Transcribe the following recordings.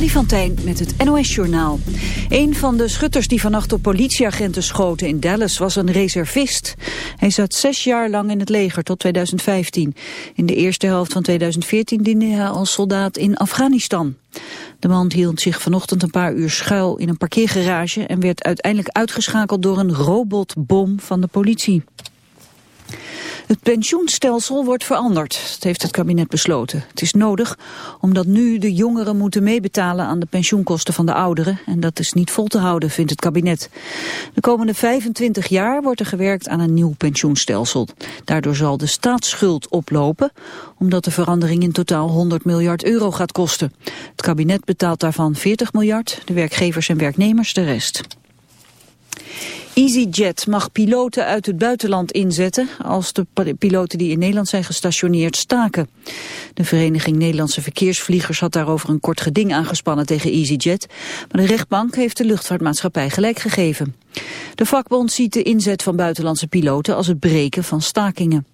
Lieven met het NOS-journaal. Een van de schutters die vannacht op politieagenten schoten in Dallas was een reservist. Hij zat zes jaar lang in het leger tot 2015. In de eerste helft van 2014 diende hij als soldaat in Afghanistan. De man hield zich vanochtend een paar uur schuil in een parkeergarage... en werd uiteindelijk uitgeschakeld door een robotbom van de politie. Het pensioenstelsel wordt veranderd, dat heeft het kabinet besloten. Het is nodig omdat nu de jongeren moeten meebetalen aan de pensioenkosten van de ouderen. En dat is niet vol te houden, vindt het kabinet. De komende 25 jaar wordt er gewerkt aan een nieuw pensioenstelsel. Daardoor zal de staatsschuld oplopen, omdat de verandering in totaal 100 miljard euro gaat kosten. Het kabinet betaalt daarvan 40 miljard, de werkgevers en werknemers de rest. EasyJet mag piloten uit het buitenland inzetten als de piloten die in Nederland zijn gestationeerd staken. De Vereniging Nederlandse Verkeersvliegers had daarover een kort geding aangespannen tegen EasyJet, maar de rechtbank heeft de luchtvaartmaatschappij gelijk gegeven. De vakbond ziet de inzet van buitenlandse piloten als het breken van stakingen.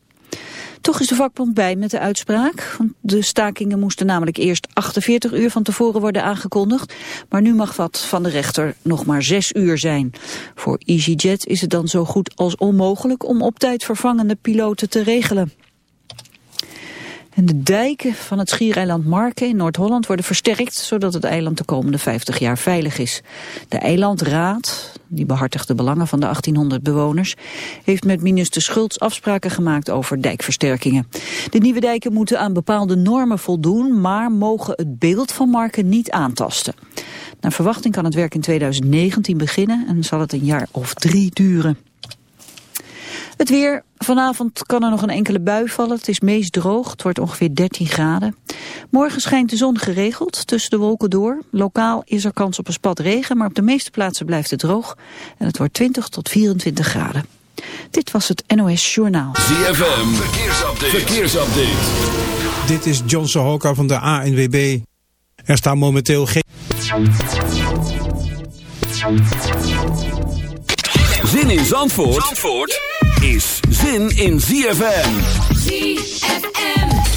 Toch is de vakbond bij met de uitspraak. De stakingen moesten namelijk eerst 48 uur van tevoren worden aangekondigd. Maar nu mag wat van de rechter nog maar 6 uur zijn. Voor EasyJet is het dan zo goed als onmogelijk om op tijd vervangende piloten te regelen. En de dijken van het schiereiland Marken in Noord-Holland worden versterkt... zodat het eiland de komende 50 jaar veilig is. De eilandraad, die behartigt de belangen van de 1800 bewoners... heeft met minister Schultz afspraken gemaakt over dijkversterkingen. De nieuwe dijken moeten aan bepaalde normen voldoen... maar mogen het beeld van Marken niet aantasten. Naar verwachting kan het werk in 2019 beginnen... en zal het een jaar of drie duren. Het weer. Vanavond kan er nog een enkele bui vallen. Het is meest droog. Het wordt ongeveer 13 graden. Morgen schijnt de zon geregeld tussen de wolken door. Lokaal is er kans op een spat regen, maar op de meeste plaatsen blijft het droog. En het wordt 20 tot 24 graden. Dit was het NOS Journaal. ZFM. Verkeersupdate. Verkeersupdate. Dit is John Sohoka van de ANWB. Er staan momenteel geen... Zin in Zandvoort? Zandvoort? is zin in ZFM. ZFM.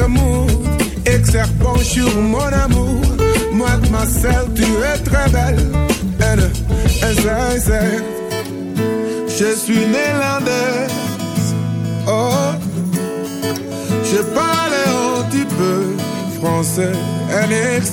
amour, sur mon amour. Moi, ma celle, tu es très belle. N, S, S, Je suis néerlandaise. Oh, je parle un petit peu français. N, X,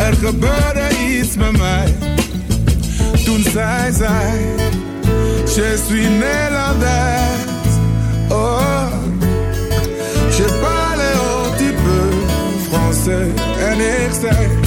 er gebeurde iets met mij. Toen zij zei, je suis Nederlands. Oh, je parle un petit peu français. En ik zei,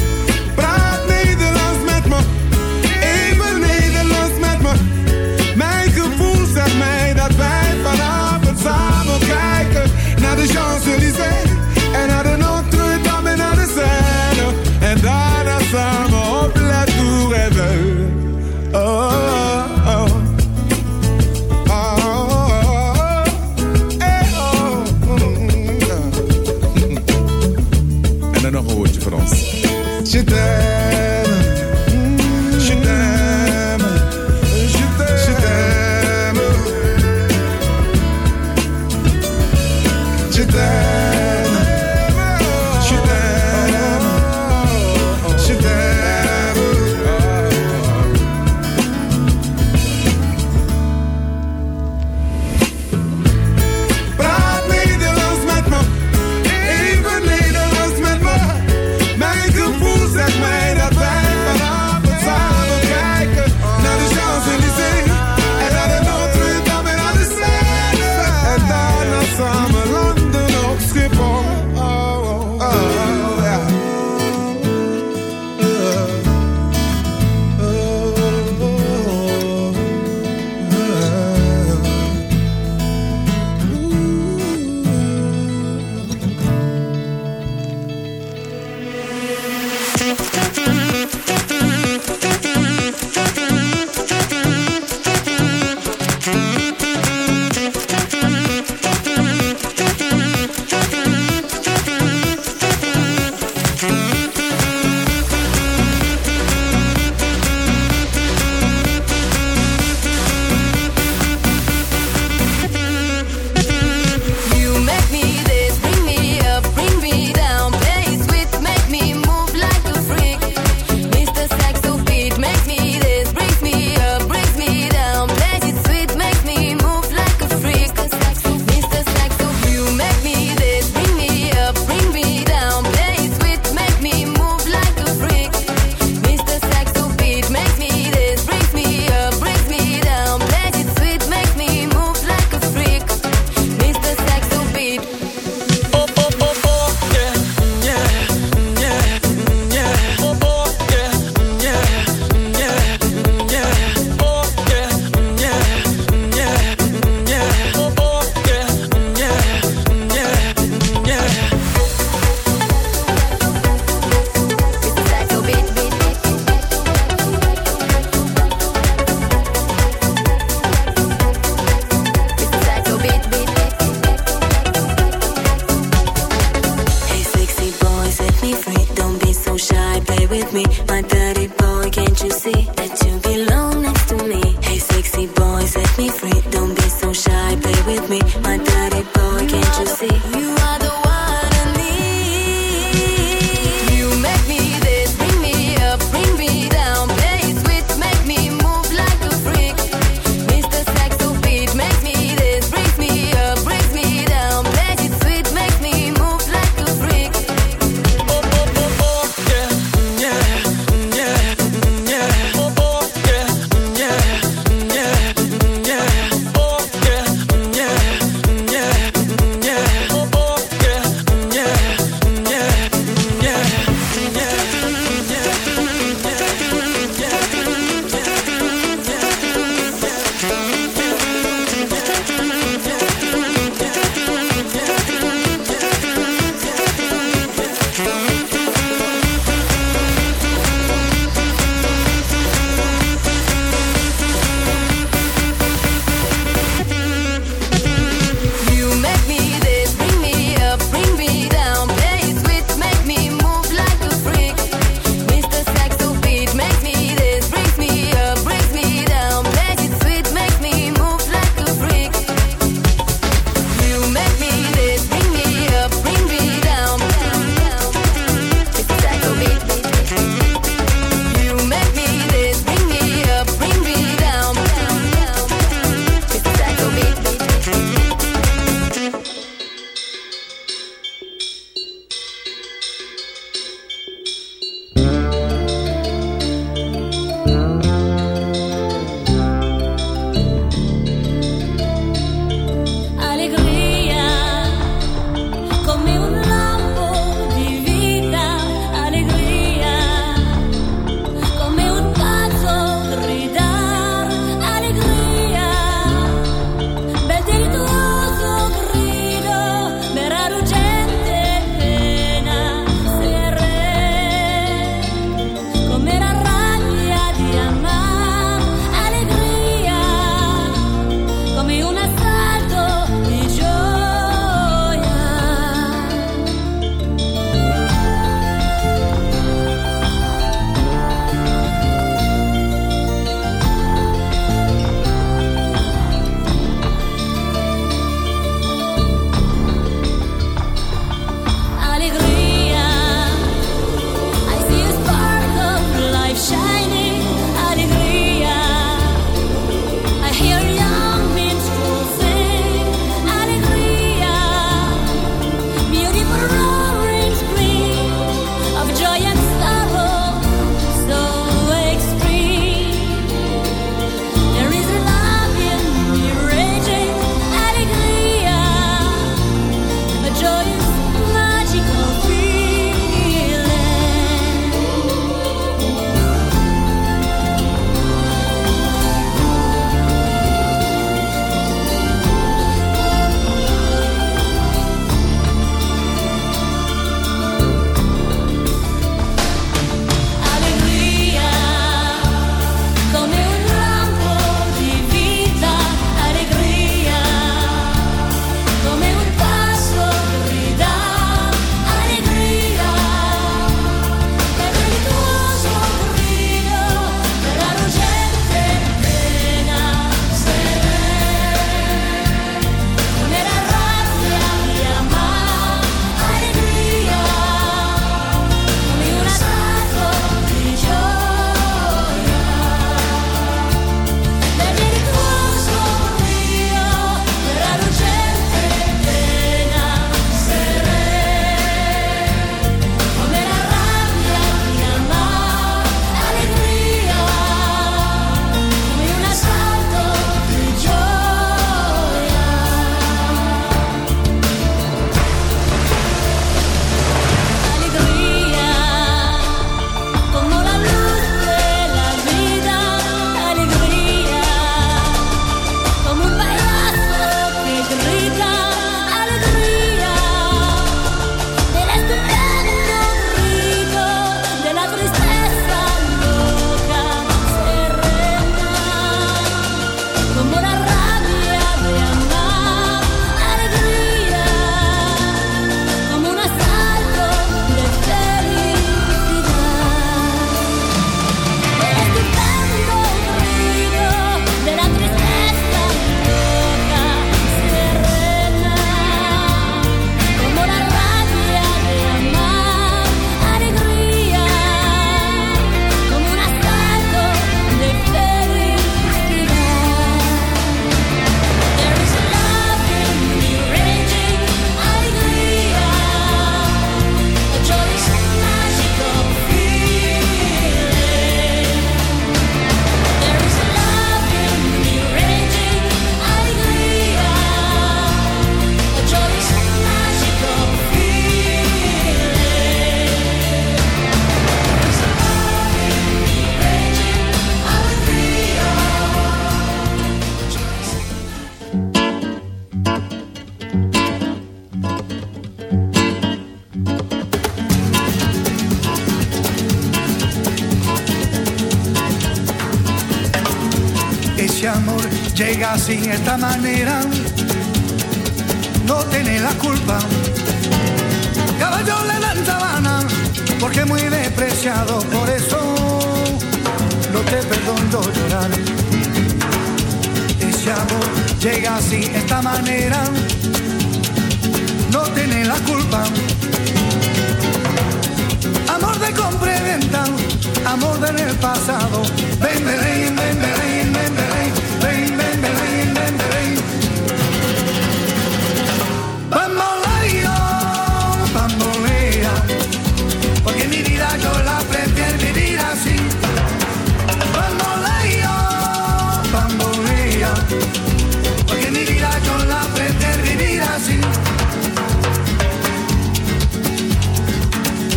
Porque mi vida yo la pretender vivir así.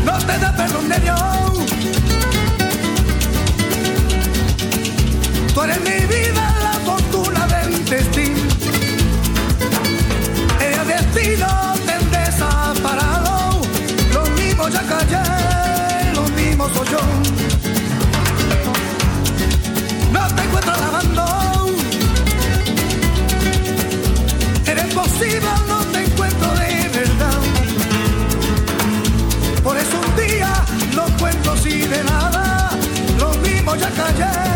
No te da perdón de Dios. Tú eres mi vida, la fortuna del destino. El destino te desaparado. Lo mismo ya callé, lo mismo soy yo. desaparecido no te encuentro de verdad. Por eso un día los cuento si de nada, los mismos ya cayeron.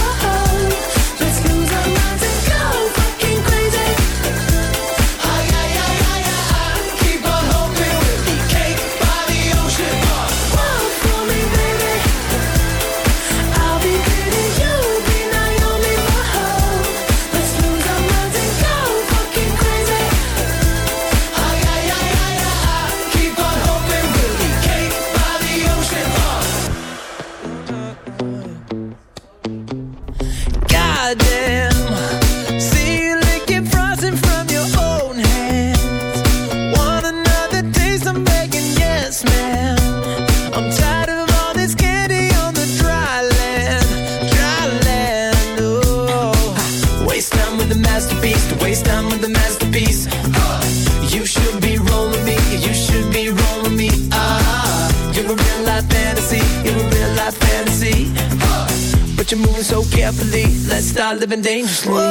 been dangerously.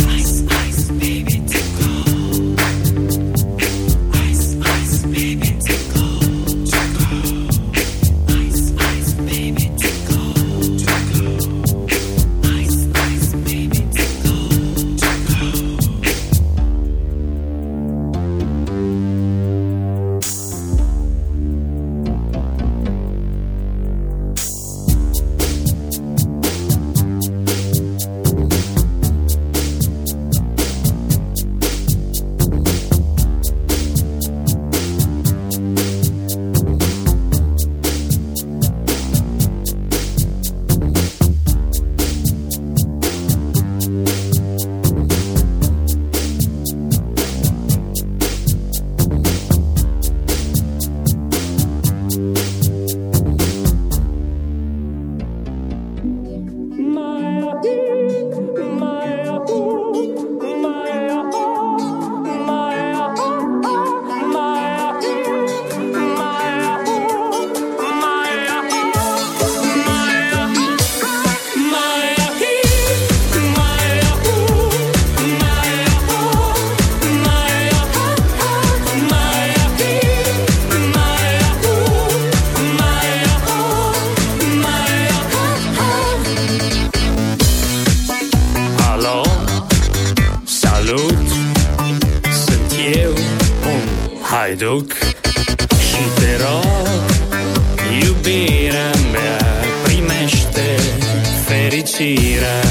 duc și te rog, iubirea mea, primește fericirea.